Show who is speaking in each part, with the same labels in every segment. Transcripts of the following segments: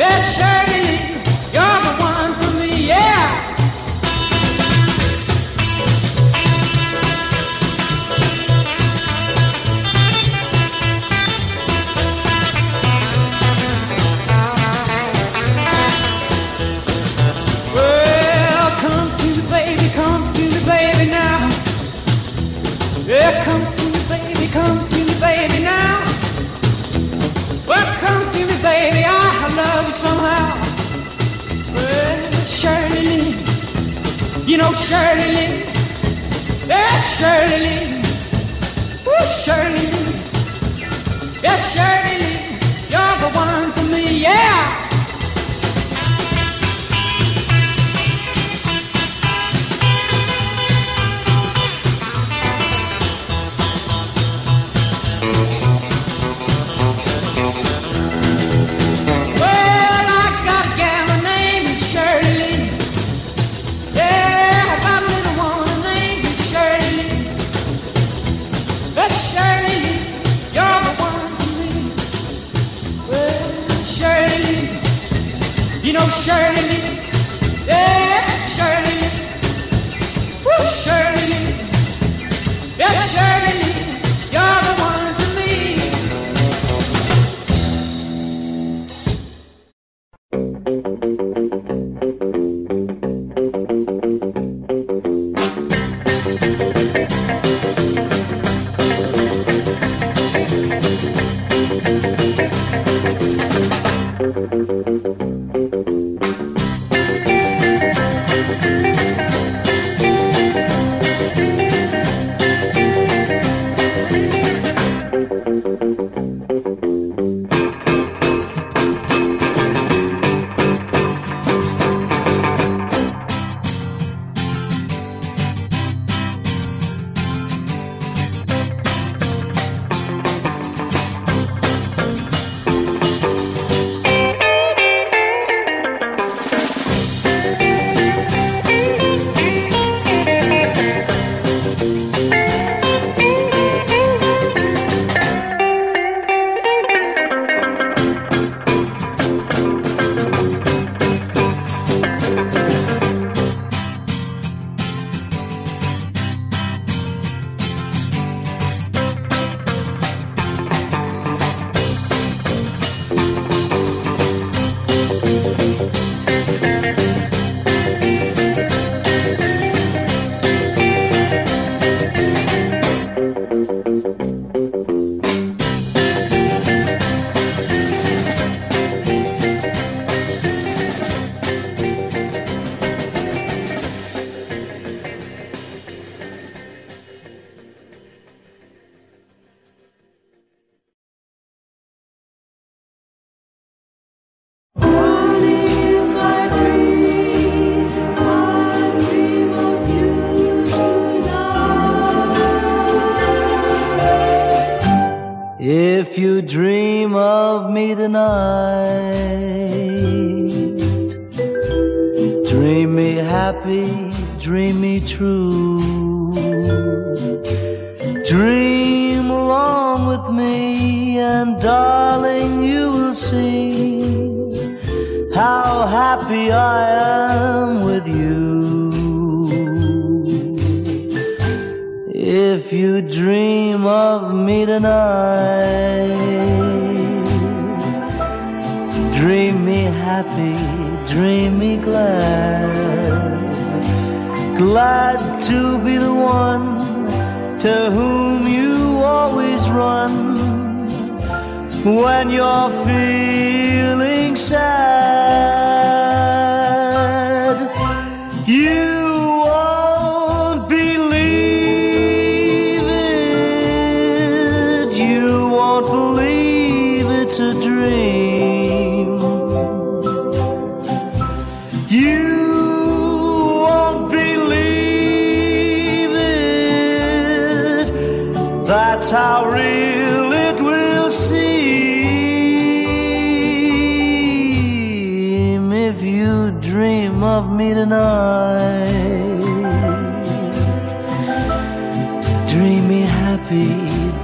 Speaker 1: Bishop. That's how real it will seem if you dream of me tonight. Dream me happy,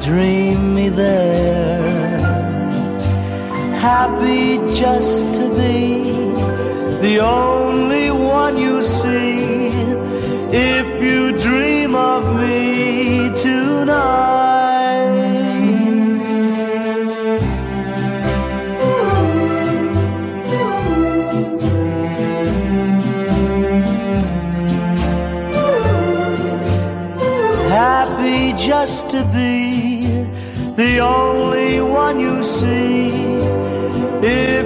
Speaker 1: dream me there. Happy just to be the only one you see if you dream of me tonight. to be the only one you see. If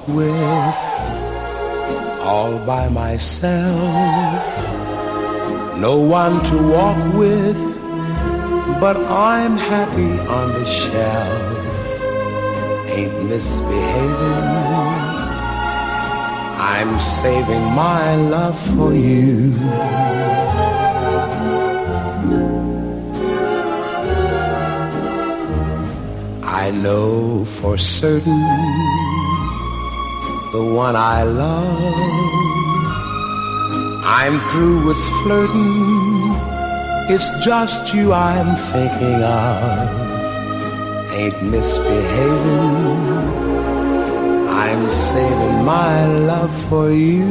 Speaker 2: walk with all by myself. No one to walk with, but I'm happy on the shelf. Ain't misbehaving. I'm saving my love for you. I know for certain the one I love. I'm through with flirting. It's just you I'm thinking of. Ain't misbehaving. I'm saving my love for you.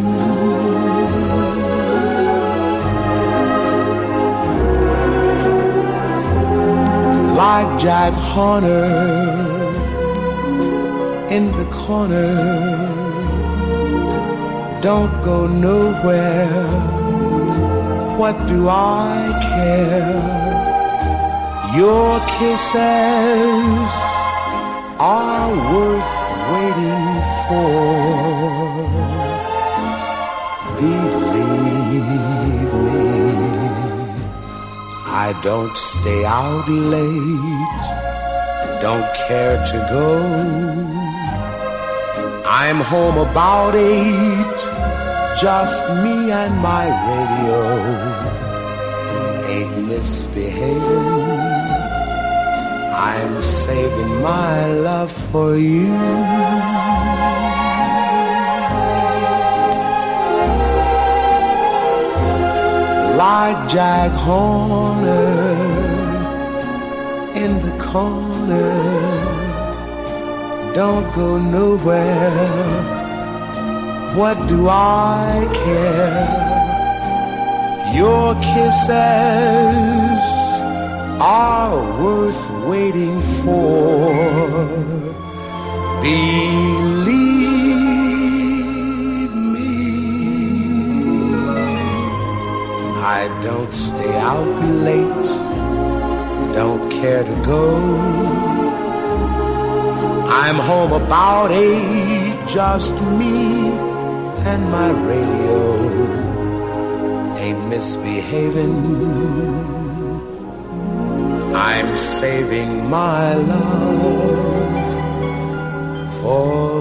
Speaker 2: Like Jack Horner in the corner. Don't go nowhere. What do I care? Your kisses are worth waiting for. Believe me, I don't stay out late, don't care to go. I'm home about eight, just me and my radio. Ain't misbehaving. I'm saving my love for you. Like Jack Horner in the corner. Don't go nowhere. What do I care? Your kisses are worth waiting for. Believe me, I don't stay out late, don't care to go. I'm home about eight, just me and my radio. Ain't misbehaving. I'm saving my love for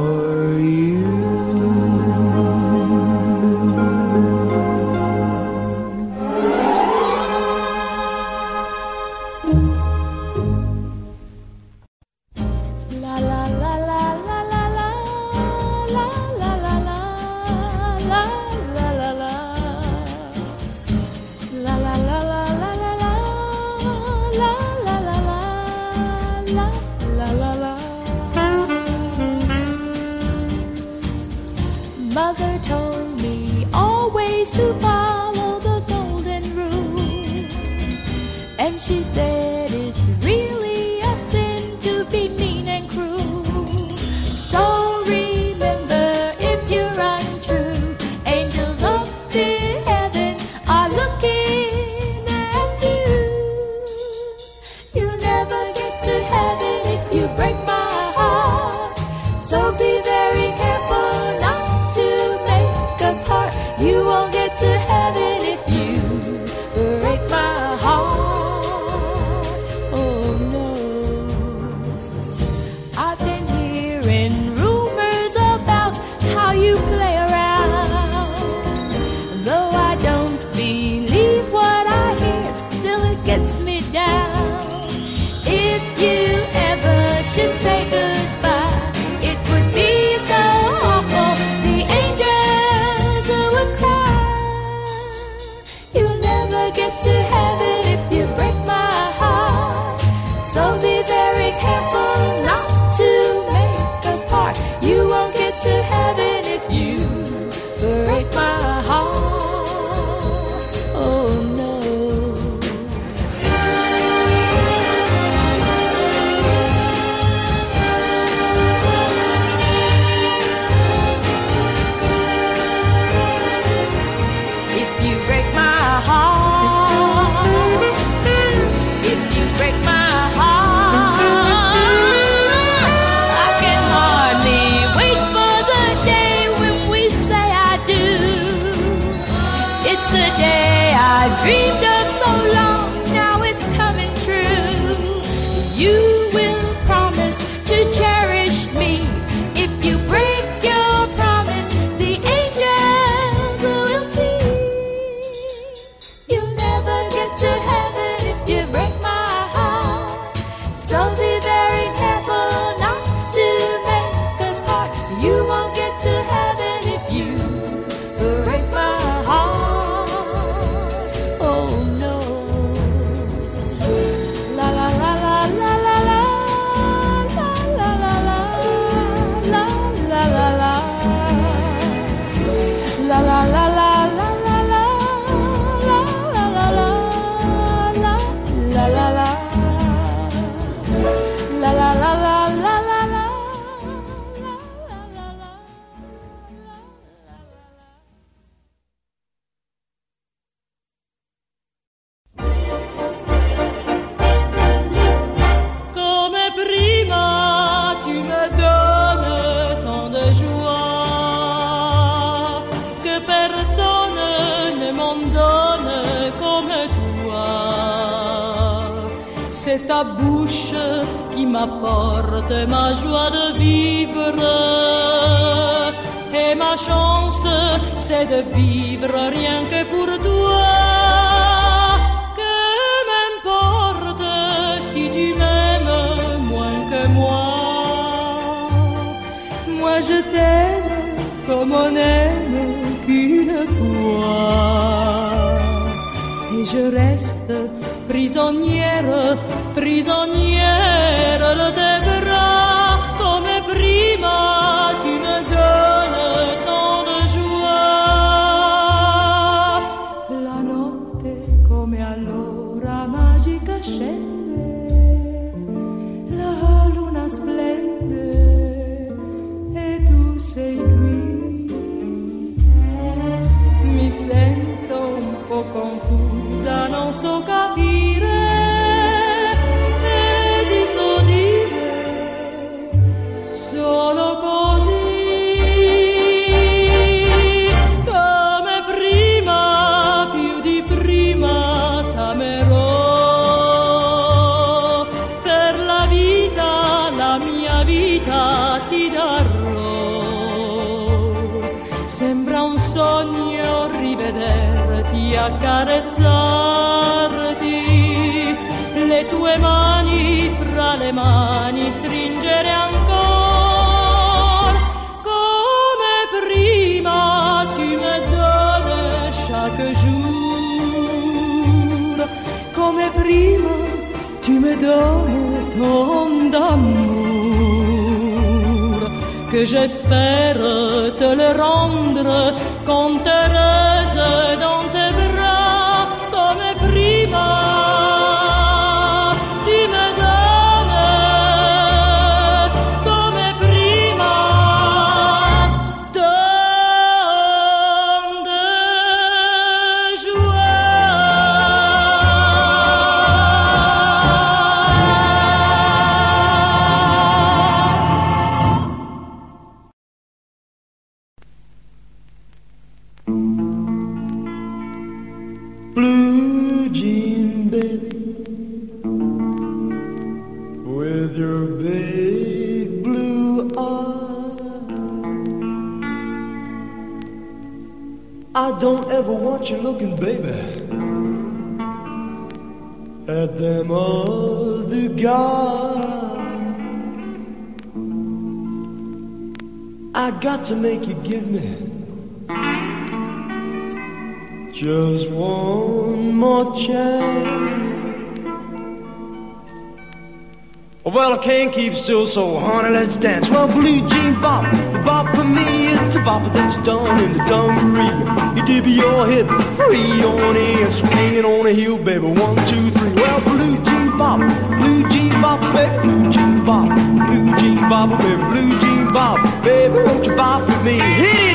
Speaker 3: accarezzarti, le tue mani fra le mani stringere ancora. Come prima tu me donnes chaque jour, come prima tu me donnes ton d'amour que j'espère te le rendre quand heureuse
Speaker 4: you looking, baby, at them other guys. I got to make you give me just one more chance. Well, I can't keep still, so honey, let's dance. Well, blue jean bop, the bop for me, it's a bop that's done in the dungaree. You dip your hip free on in, swinging on a heel, baby. One, two, three. Well, blue jean bop, blue jean bop, baby, blue jean bop, blue jean bop, baby, blue jean bop, baby, won't you bop with me? Hit it,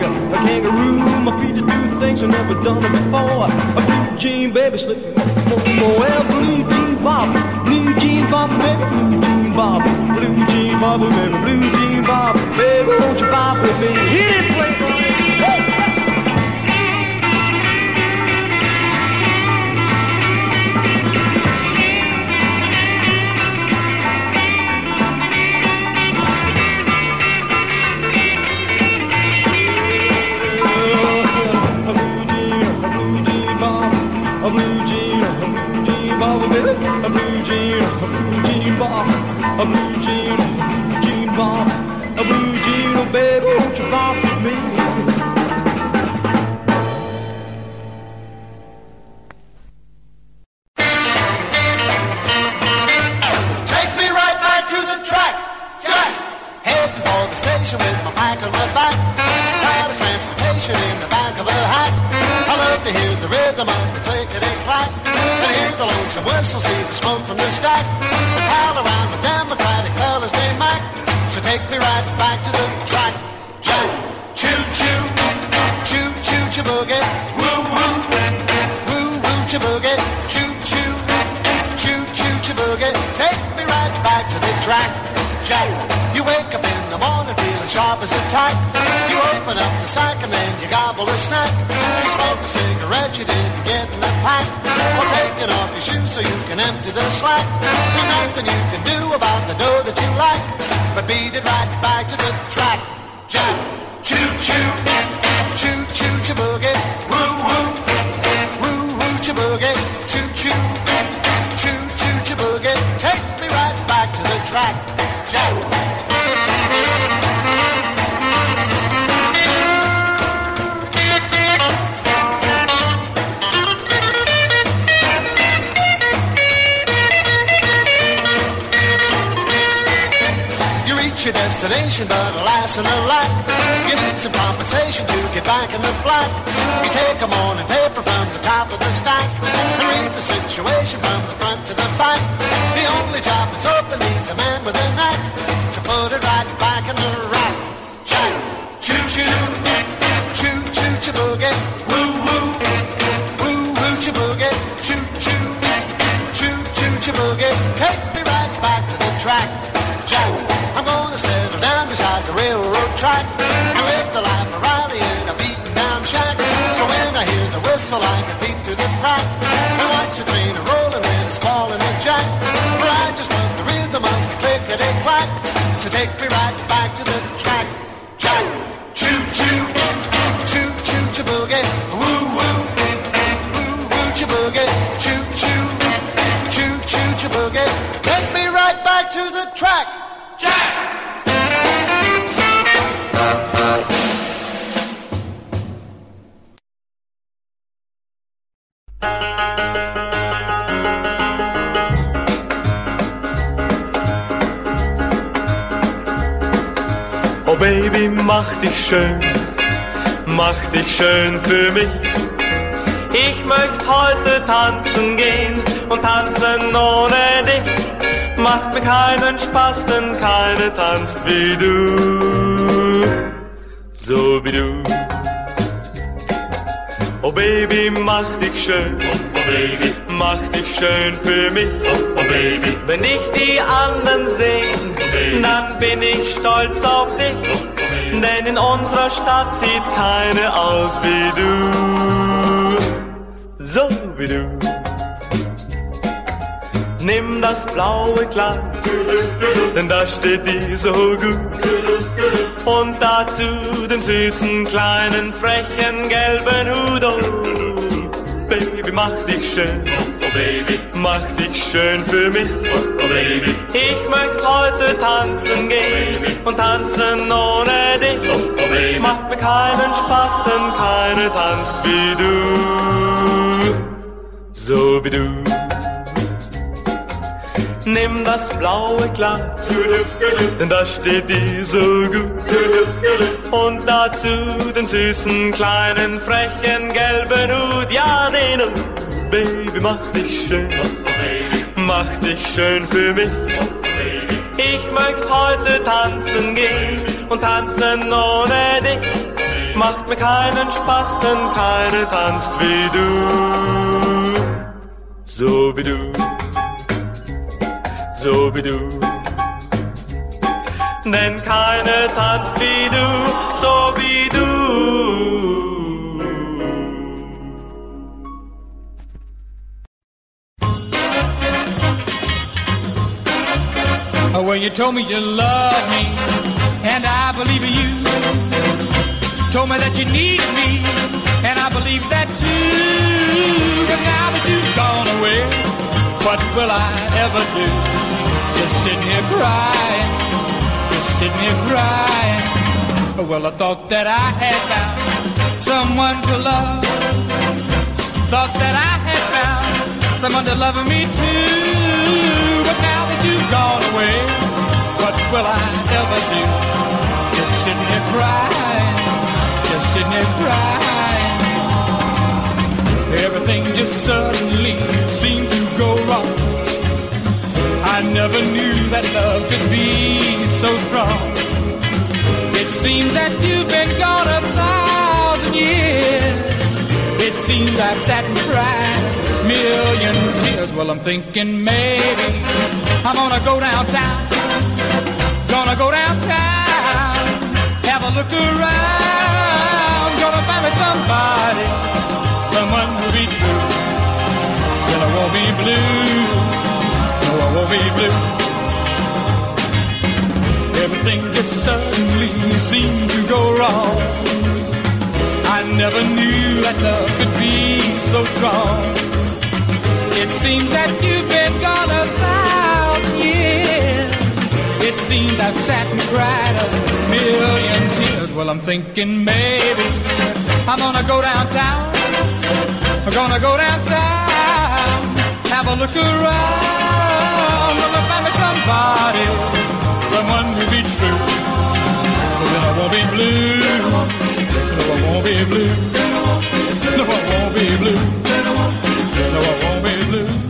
Speaker 4: like a, kangaroo. My feet to do things I've never done before. A blue jean, baby, slip. Well, blue jean bob, blue jean bob, baby, blue jean bob, blue jean bob, baby, blue jean bob, baby, won't you bob with me? Hit it, playboy. A blue jean, a blue jean bob, a blue jean, jean bob, a blue jean, oh baby,
Speaker 5: slack. There's nothing you can do about the dough that you like. But beat it right reach your destination, but alas and alack, you need some compensation to get back in the black. You take a morning paper from the top of the stack and read the situation from the front to the back. The only job that's open needs a man with a knack to put it right back in the rack. Jack, choo choo, choo choo choo boogie, woo woo, woo woo choo boogie, choo choo, choo choo choo boogie. Take me right back to the track. Track and live the life of Riley in a beaten down shack. So when I hear the whistle, I can peek through the crack and watch the train a rolling when it's falling a jack.
Speaker 6: Baby, mach dich schön, mach dich schön für mich. Ich möchte heute tanzen gehen und tanzen ohne dich. Macht mir keinen Spaß, denn keine tanzt wie du. So wie du. Oh Baby, mach dich schön, oh Baby, mach dich schön für mich, oh Baby. Wenn dich die anderen sehen, dann bin ich stolz auf dich, denn in unserer Stadt sieht keine aus wie du, so wie du. Nimm das blaue Kleid, denn das steht dir so gut. Und dazu den süßen kleinen frechen gelben Hut. Oh, Baby, mach dich schön. Oh Baby, mach dich schön für mich. Oh Baby, ich möchte heute tanzen gehen und tanzen ohne dich. Oh Baby, macht mir keinen Spaß, denn keine tanzt wie du. So wie du. Nimm das blaue Kleid, denn das steht dir so gut. Und dazu den süßen kleinen frechen gelben Hut, ja den Hut. Baby, mach dich schön, mach dich schön für mich. Ich möchte heute tanzen gehen und tanzen ohne dich. Macht mir keinen Spaß, denn keine tanzt wie du. So wie du so wie du. Denn keine tanzt wie du, so wie du.
Speaker 7: You told me you love me, and I believe you. Told me that you need me, and I believe that too. But now that you've gone away, what will I ever do? Just sitting here crying, just sitting here crying. Well, I thought that I had found someone to love. Thought that I had found someone to love me too. But now that you've gone away, will I ever do? Just sitting here crying, just sitting here crying. Everything just suddenly seemed to go wrong. I never knew that love could be so strong. It seems that you've been gone a thousand years. It seems I've sat and cried million tears. Well, I'm thinking maybe I'm gonna go downtown Gonna go downtown, have a look around. Gonna find me somebody, someone who'll be true. Then I won't be blue. No, I won't be blue. Everything just suddenly seemed to go wrong. I never knew that love could be so strong. It seems that you've been gone a thousand years. Seems I've sat and cried a million tears. Well, I'm thinking maybe I'm gonna go downtown. I'm gonna go downtown, have a look around. Gonna find me somebody, someone who be true. But then I won't be blue. No, I won't be blue. No, I won't be blue. No, I won't be blue.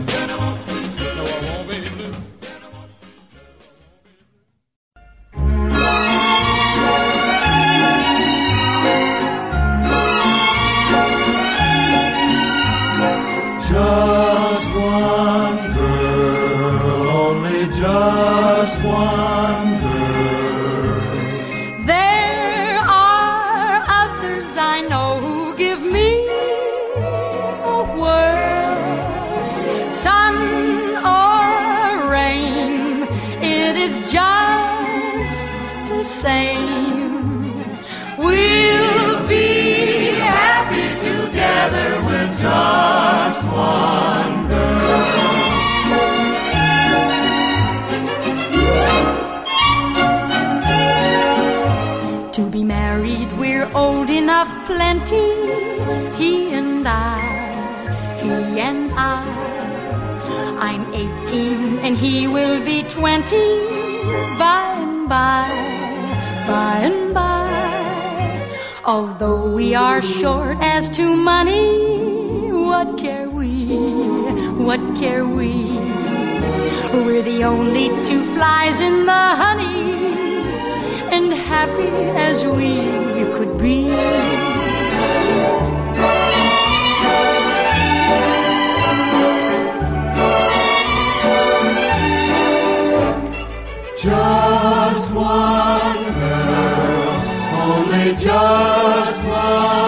Speaker 8: And he will be 20 by and by, by and by. Although we are short as to money, what care we? What care we? We're the only two flies in the honey and happy as we could be.
Speaker 9: Just one girl, only just one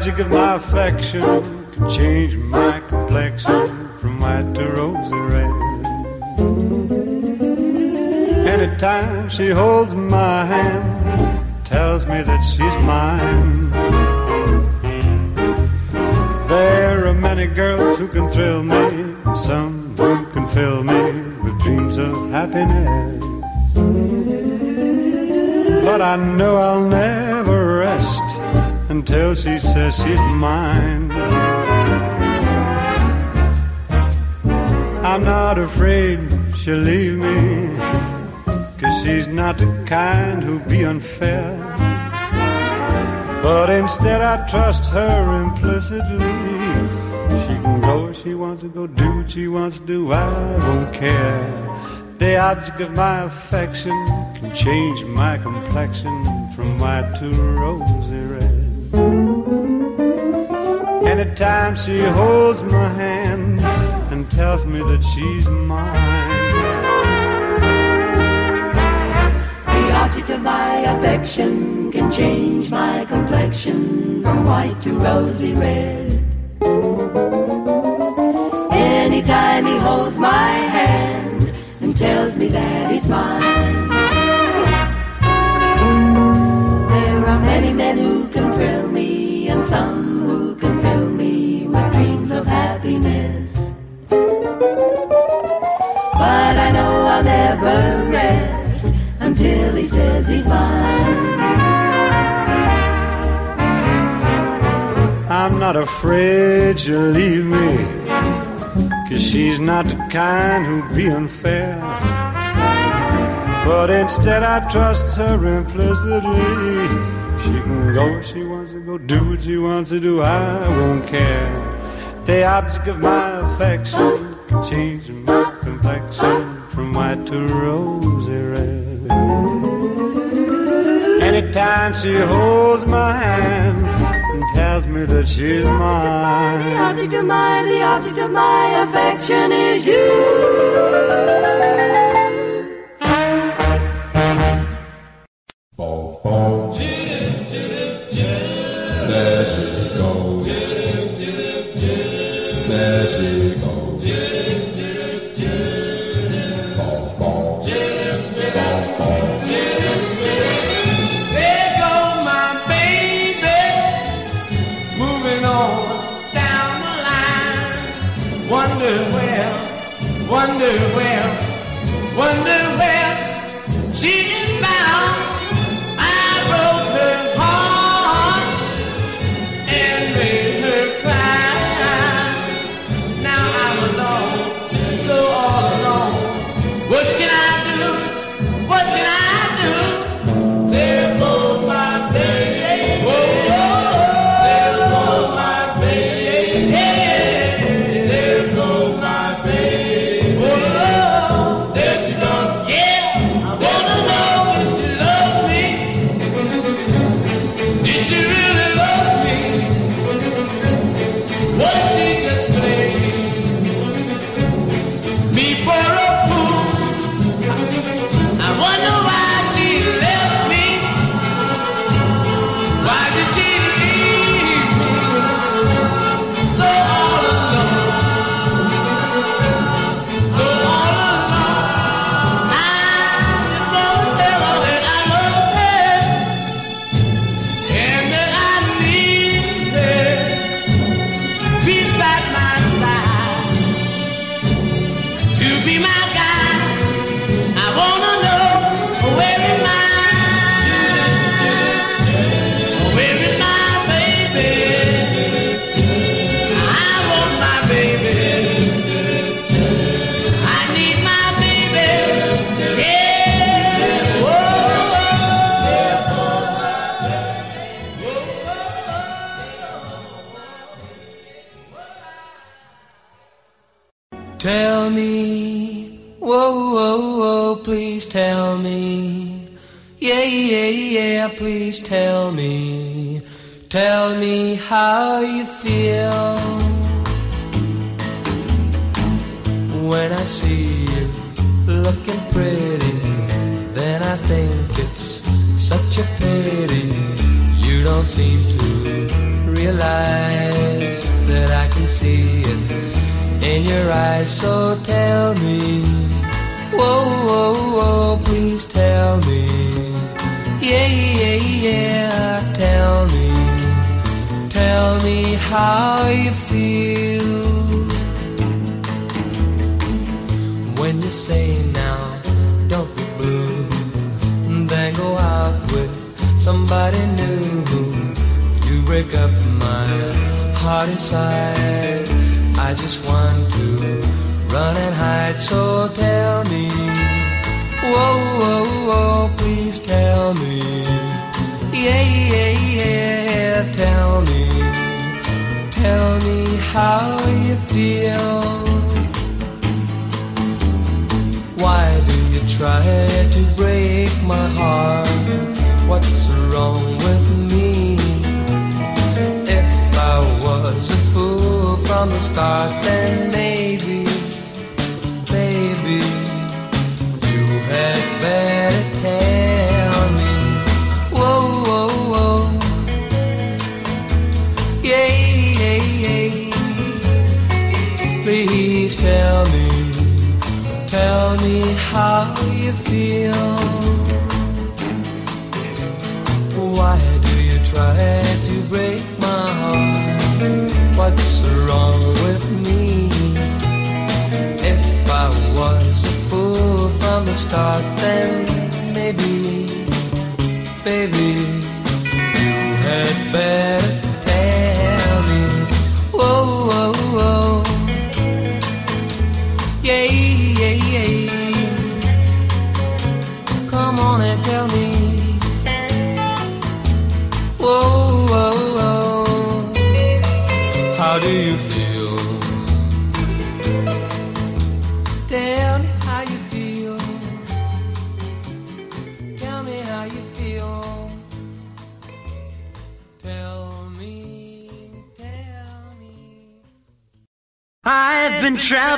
Speaker 10: object of my affection can change my complexion from white to rosy red. Anytime she holds my hand, tells me that she's mine. There are many girls who can thrill me, some who can fill me with dreams of happiness. But I know I'll never until she says she's mine. I'm not afraid she'll leave me, cause she's not the kind who'd be unfair. But instead, I trust her implicitly. She can go where she wants to go, do what she wants to do, I won't care. The object of my affection can change my complexion from white to rosy Anytime she holds my hand and tells me that she's mine.
Speaker 11: The object of my affection can change my complexion from white to rosy red. Anytime he holds my hand and tells me that he's mine. There are many men who can thrill me and some he says he's mine.
Speaker 10: I'm not afraid she'll leave me, cause she's not the kind who'd be unfair. But instead, I trust her implicitly. She can go where she wants to go, do what she wants to do, I won't care. The object of my affection can change my complexion from white to rose. every time she holds my hand and tells me that she's mine.
Speaker 11: The object of my, the object of my affection is you.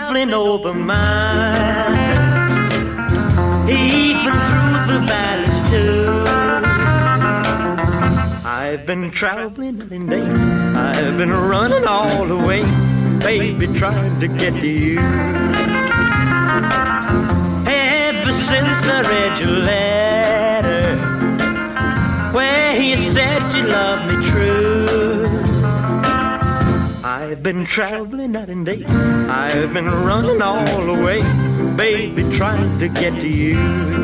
Speaker 12: Traveling over miles, even through the valleys too. I've been traveling and day. I've been running all the way, baby, trying to get to you. Ever since I read your letter, where you said you loved me true. I've been traveling night and day. I've been running all the way, baby, trying to get to you.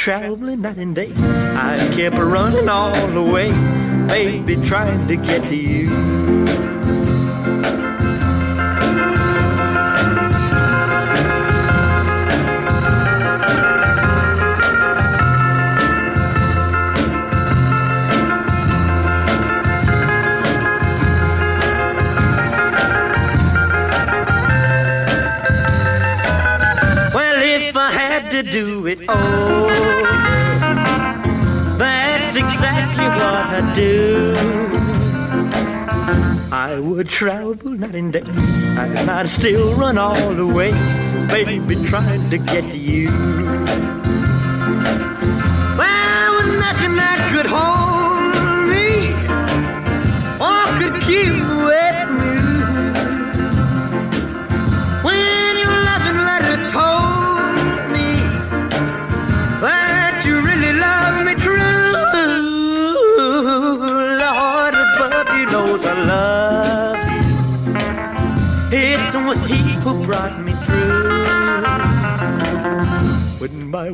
Speaker 12: Traveling night and day. I kept running all the way, baby, trying to get to you. Do it would travel night and day, and I'd still run all the way, baby, trying to get to you.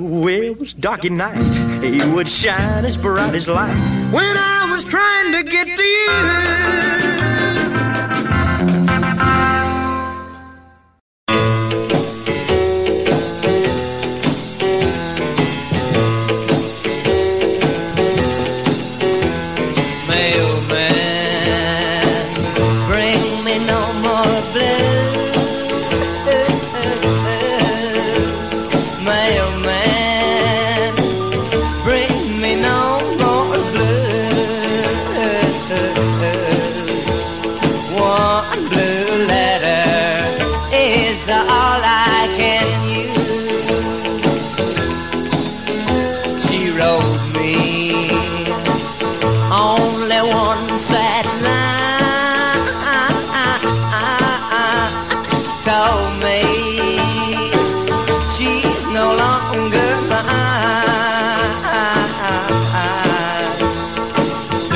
Speaker 12: My was dark at night, He would shine as bright as light. When I was trying to get to you.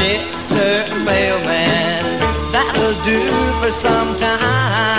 Speaker 13: Mr. Mailman, that'll do for some time.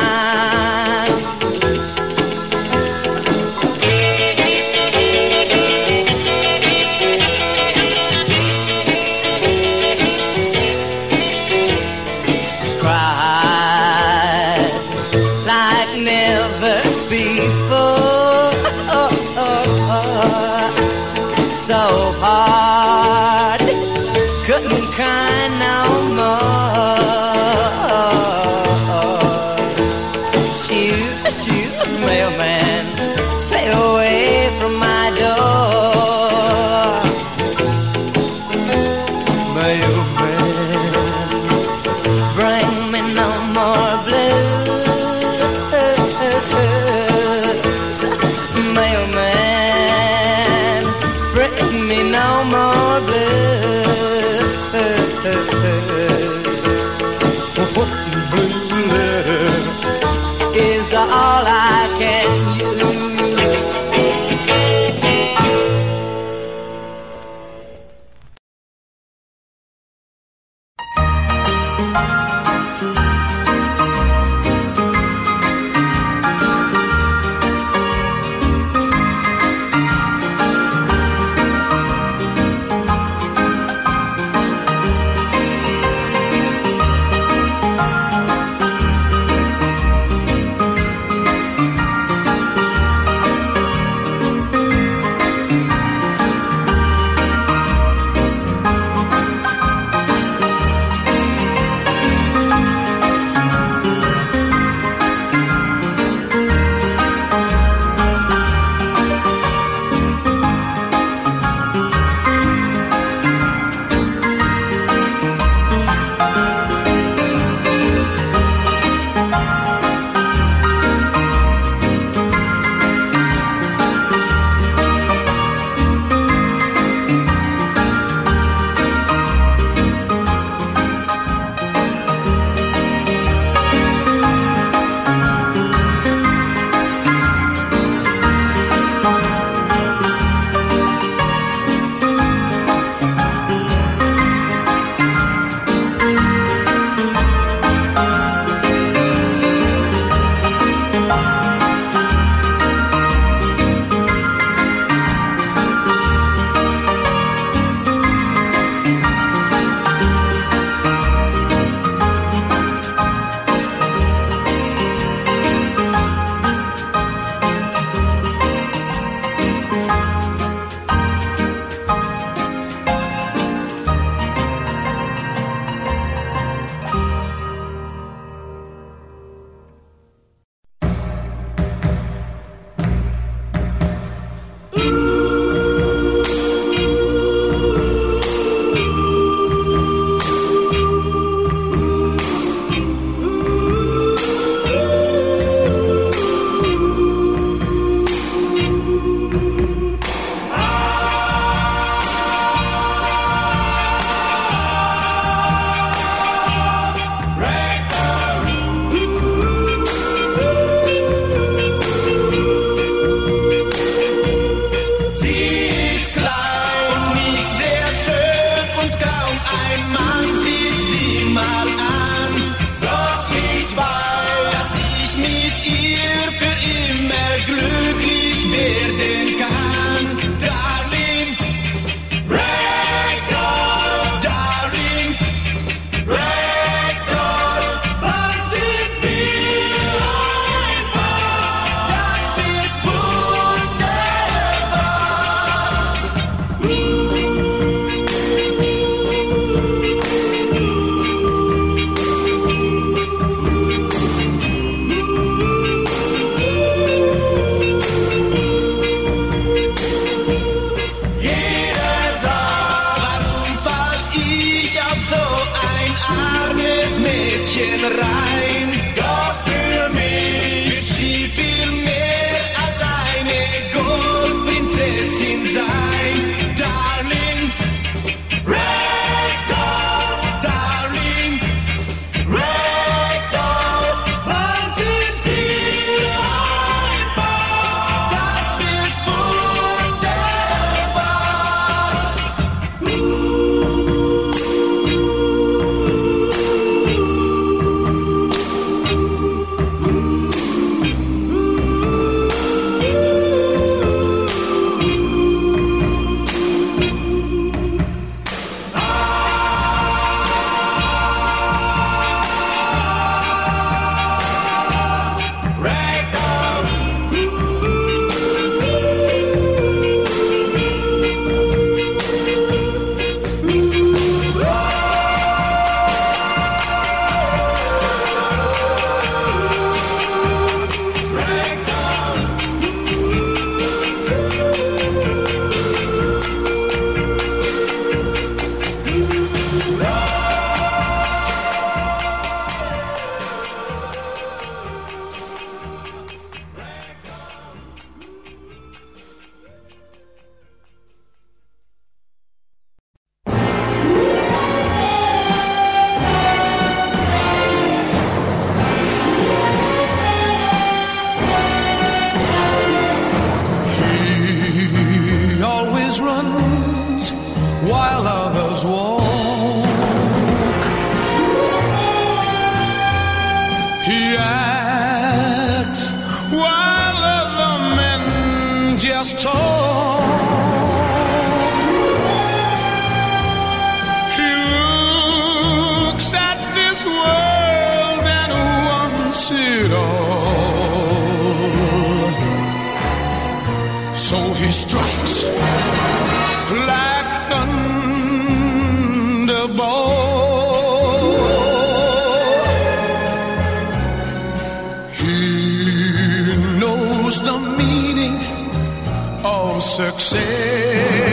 Speaker 14: success.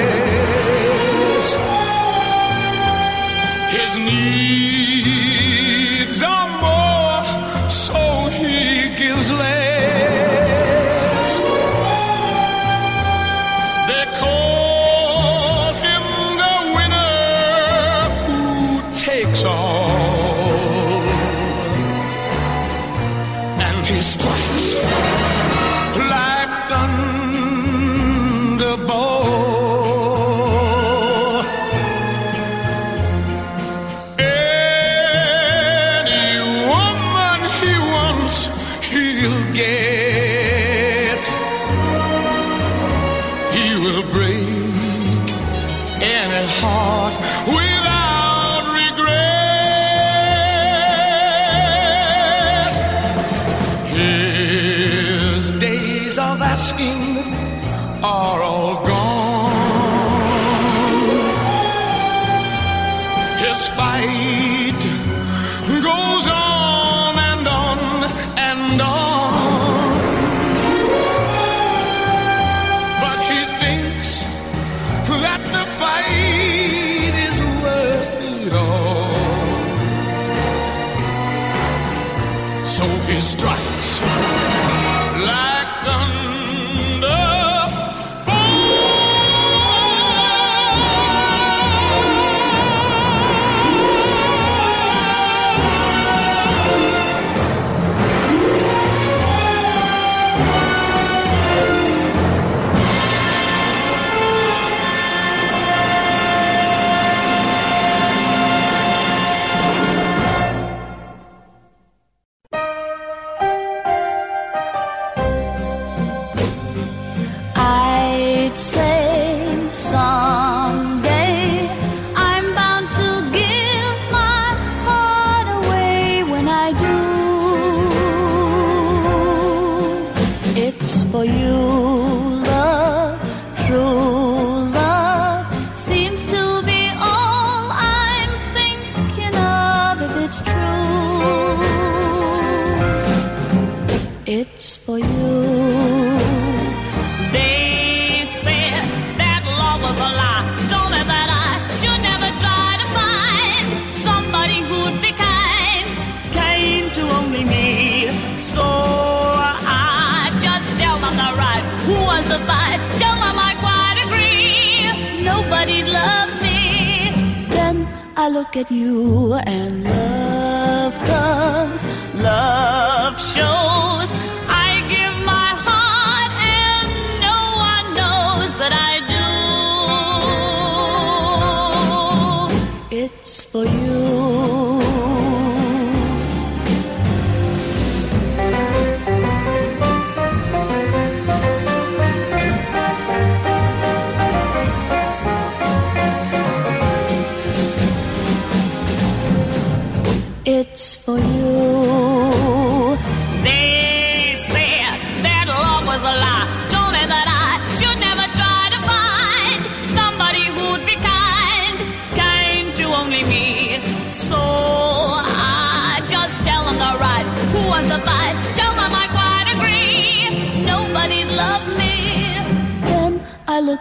Speaker 8: look at you and love comes, love shows.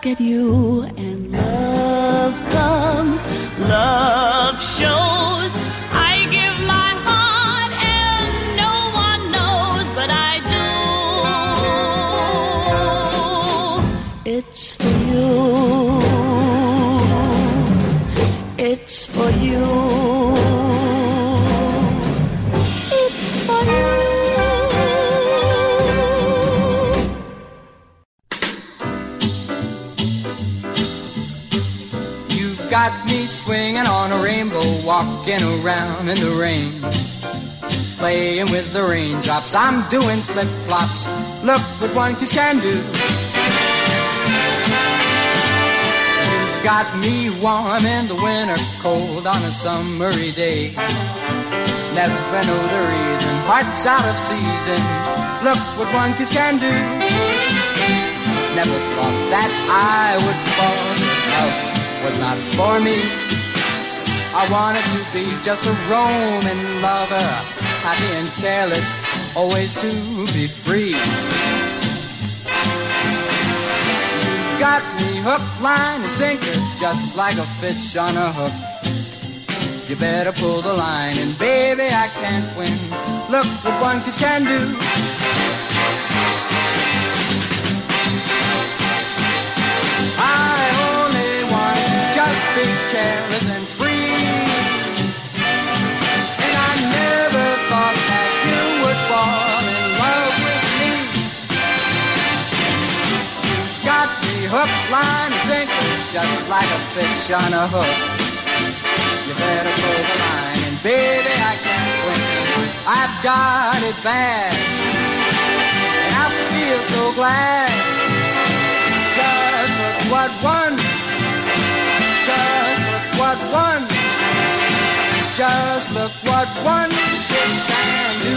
Speaker 8: at you
Speaker 15: walking around in the rain. Playing with the raindrops, I'm doing flip flops. Look what one kiss can do. You've got me warm in the winter, cold on a summery day. Never know the reason, heart's out of season. Look what one kiss can do. Never thought that I would fall. Love was not for me. I wanted to be just a Roman lover, happy and careless, always to be free. You got me hook, line, and sinker, just like a fish on a hook. You better pull the line, and baby, I can't win. Look what one kiss can do. I only want to just be careless line, and sinker, just like a fish on a hook. You better pull the line, and baby, I can't win. I've got it bad, and I feel so glad. Just look what one, just look what one, just look what one kiss can do.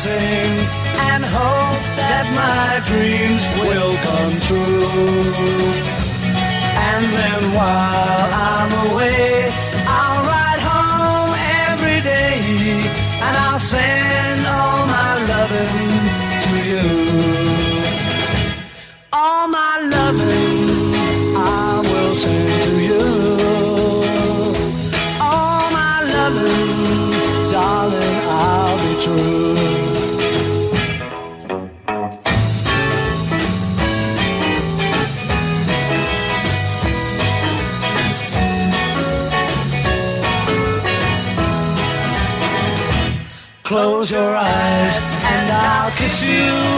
Speaker 1: missing and hope that my dreams will come true. And then while I'm away, you.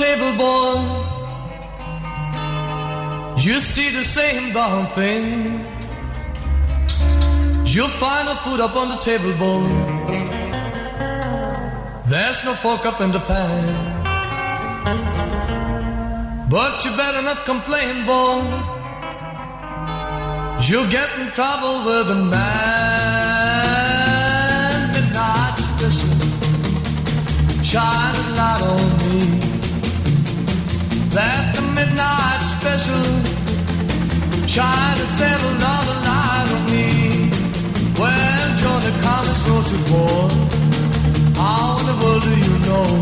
Speaker 1: table boy, you see the same darn thing. You'll find a food up on the table boy. There's no fork up in the pan. But you better not complain, boy. You'll get in trouble with a man. Midnight special shine a light on me that the midnight special shined to save another light on me. Well, join the common source war. How in the world do you know?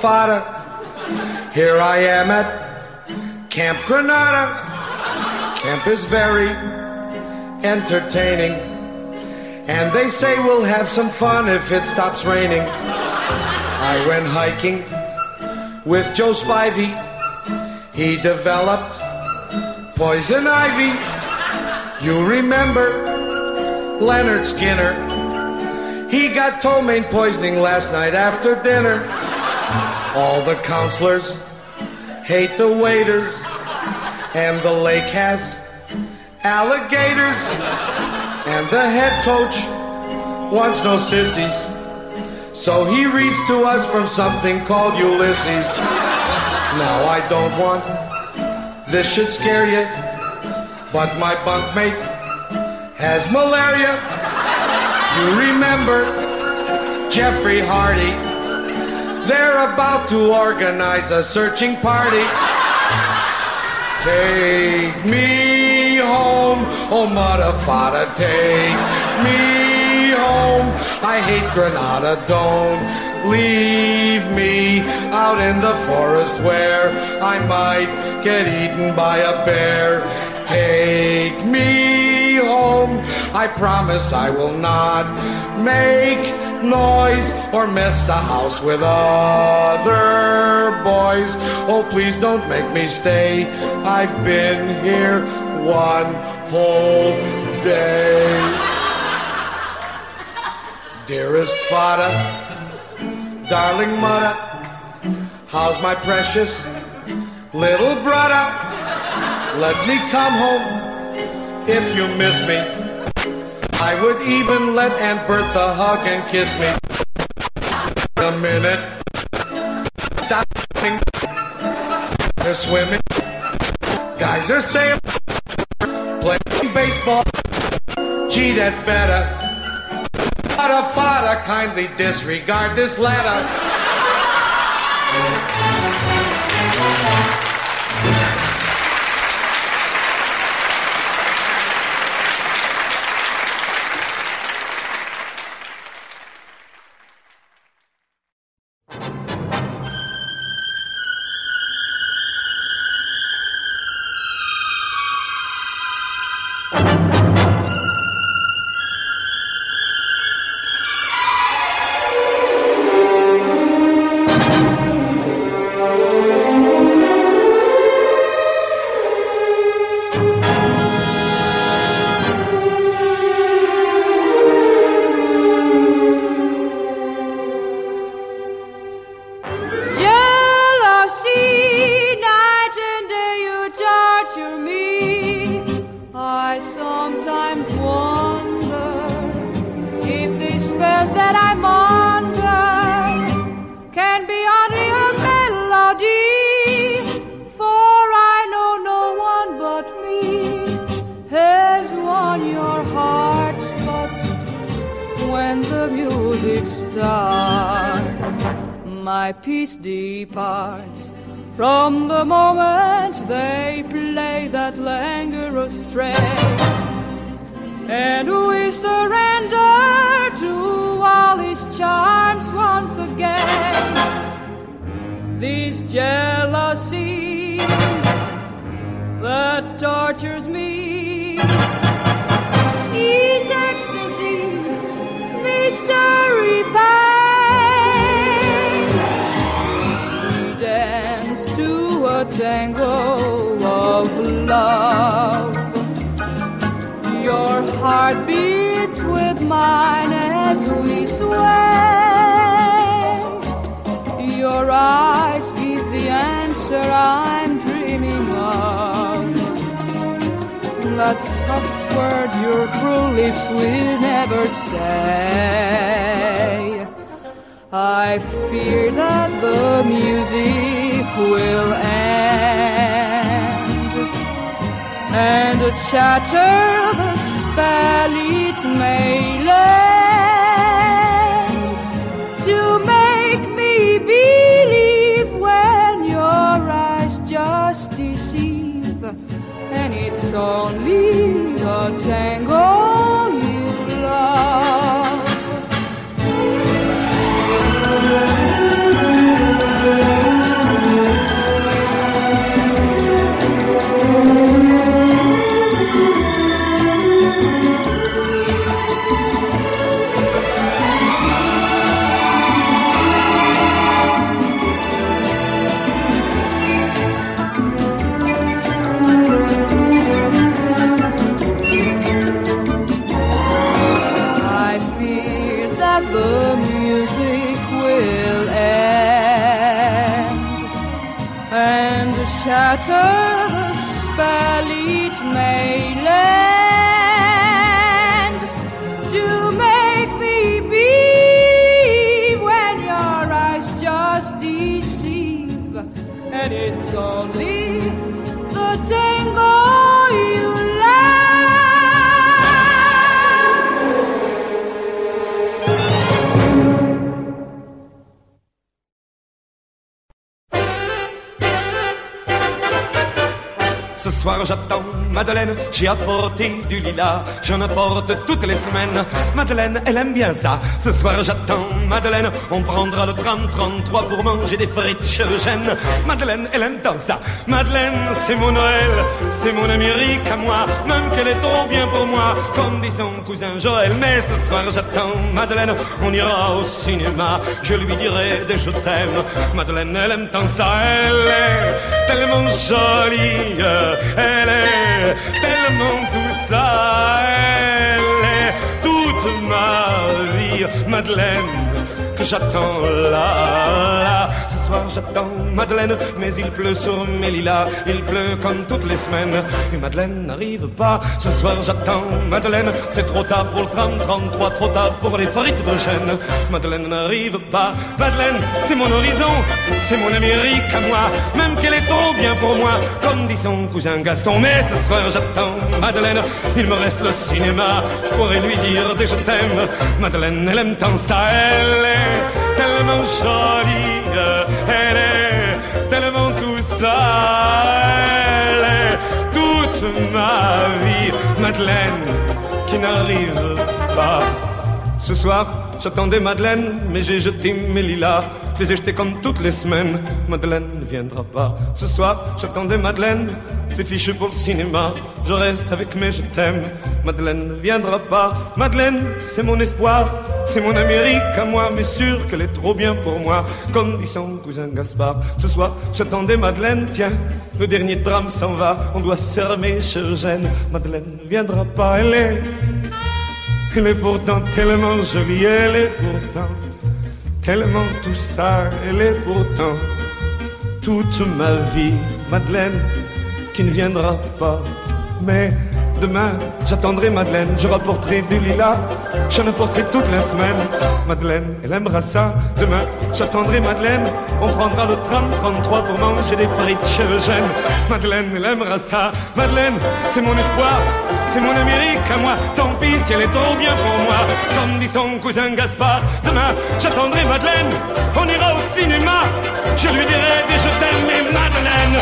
Speaker 16: Fada. Here I am at Camp Granada. Camp is very entertaining. And they say we'll have some fun if it stops raining. I went hiking with Joe Spivey. He developed poison ivy. You remember Leonard Skinner? He got ptomaine poisoning last night after dinner. All the counselors hate the waiters, and the lake has alligators. And the head coach wants no sissies, so he reads to us from something called Ulysses. Now I don't want this should scare you, but my bunkmate has malaria. You remember Jeffrey Hardy? They're about to organize a searching party. Take me home, oh mother fada, take me home. I hate Granada, don't leave me out in the forest where I might get eaten by a bear. Take me home, I promise I will not make noise or mess the house with other boys. Oh, please don't make me stay. I've been here one whole day. Dearest Fada, darling mother, how's my precious little brother? Let me come home if you miss me. I would even let Aunt Bertha hug and kiss me. A minute. Stop. They're swimming. Guys are saying playing baseball. Gee, that's better. Fada, fada, kindly disregard this letter.
Speaker 3: Love. Your heart beats with mine as we sway. Your eyes give the answer I'm dreaming of. That soft word your cruel lips will never say. I fear that the music will end and shatter the spell it may lend to make me believe when your eyes just deceive and it's only a tango shatter the spell it may land
Speaker 17: Vamos a Madeleine, j'ai apporté du lilas, j'en apporte toutes les semaines. Madeleine, elle aime bien ça. Ce soir j'attends Madeleine, on prendra le tram 33 pour manger des frites chez Eugène. Madeleine, elle aime tant ça. Madeleine, c'est mon Noël, c'est mon Amérique à moi, même qu'elle est trop bien pour moi, comme dit son cousin Joël. Mais ce soir j'attends Madeleine, on ira au cinéma, je lui dirai des je t'aime. Madeleine, elle aime tant ça, elle est tellement jolie, elle est tellement tout ça, elle est toute ma vie, Madeleine, que j'attends là, là. Ce soir j'attends Madeleine, mais il pleut sur mes lilas, il pleut comme toutes les semaines, et Madeleine n'arrive pas. Ce soir j'attends Madeleine, c'est trop tard pour le tram 33, trop tard pour les frites de chêne. Madeleine n'arrive pas, Madeleine, c'est mon horizon, c'est mon Amérique à moi, même qu'elle est trop bien pour moi, comme dit son cousin Gaston. Mais ce soir j'attends Madeleine, il me reste le cinéma, je pourrais lui dire des je t'aime. Madeleine, elle aime tant ça, elle est tellement jolie, elle est tellement tout ça, elle est toute ma vie. Madeleine qui n'arrive pas. Ce soir, j'attendais Madeleine, mais j'ai jeté mes lilas. Je les ai jetés comme toutes les semaines. Madeleine ne viendra pas. Ce soir, j'attendais Madeleine, c'est fichu pour le cinéma. Je reste avec mes je t'aime. Madeleine ne viendra pas. Madeleine, c'est mon espoir, c'est mon Amérique à moi, mais sûr qu'elle est trop bien pour moi. Comme dit son cousin Gaspard. Ce soir, j'attendais Madeleine, tiens, le dernier tram s'en va. On doit fermer chez Eugène. Madeleine ne viendra pas, elle est elle est pourtant tellement jolie, elle est pourtant tellement tout ça, elle est pourtant toute ma vie, Madeleine, qui ne viendra pas. Mais demain, j'attendrai Madeleine, je rapporterai du lilas, j'en apporterai toute la semaine. Madeleine, elle aimera ça. Demain, j'attendrai Madeleine, on prendra le tram 33 pour manger des frites chez Eugène. Madeleine, elle aimera ça. Madeleine, c'est mon espoir, c'est mon Amérique à moi. Tant pis si elle est trop bien pour moi. Comme dit son cousin Gaspard, demain, j'attendrai Madeleine, on ira au cinéma. Je lui dirai des je t'aime, mais Madeleine,